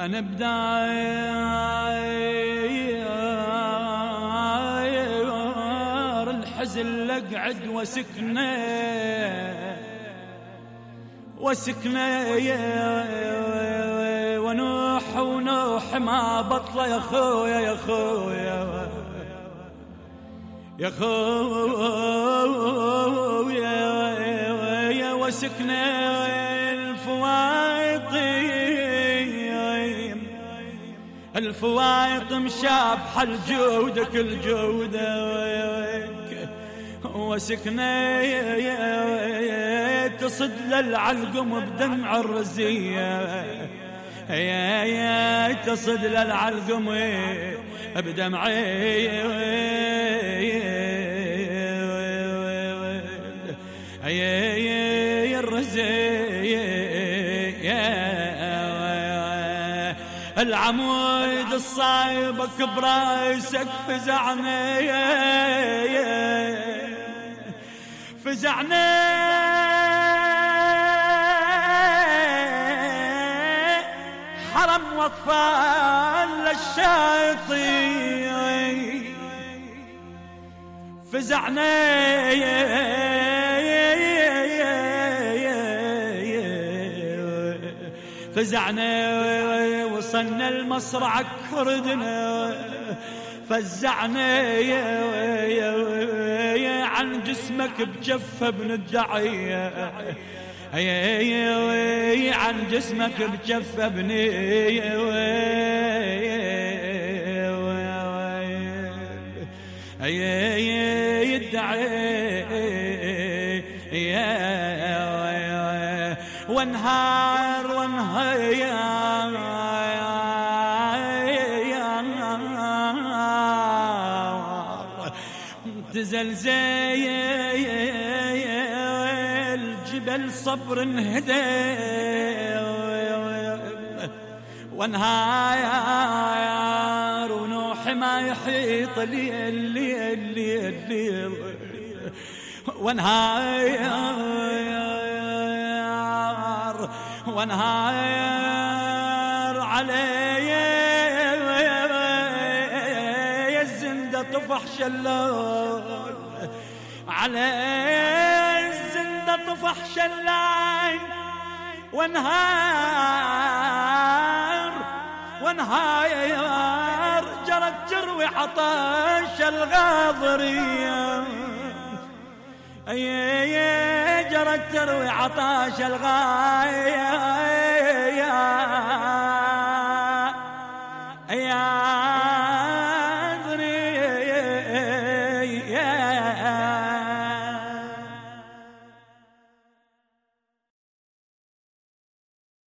أنا بداير الحزن لقعد وسكنة وسكنة ونوح ونوح ما بطلة يا خويا يا خويا يا خويا وسكنة. الفوايط مشابحة الجودة كل جودة وسكنة تصد للعلقم بدمع الرزية. يا يا تصد للعلقم بدمعي يا العمود الصايبك برأسك فزعني فزعني حرم واطفال للشيطين. فزعني فزعنا وصلنا المصرع كردنا فزعنا عن جسمك بجفة بندعي عن جسمك بجفة بني يدعي وانهار وانهار تزلزل الجبل صبر انهدى وانهار ونوح ما يحيط لي اللي اللي اللي وانهار وانهار علي الزندة طفح شلال. علي الزندة طفح شلال. وانهار وانهار جرت تروي عطاش الغاضريه جرت تروي عطاش الغاية. يا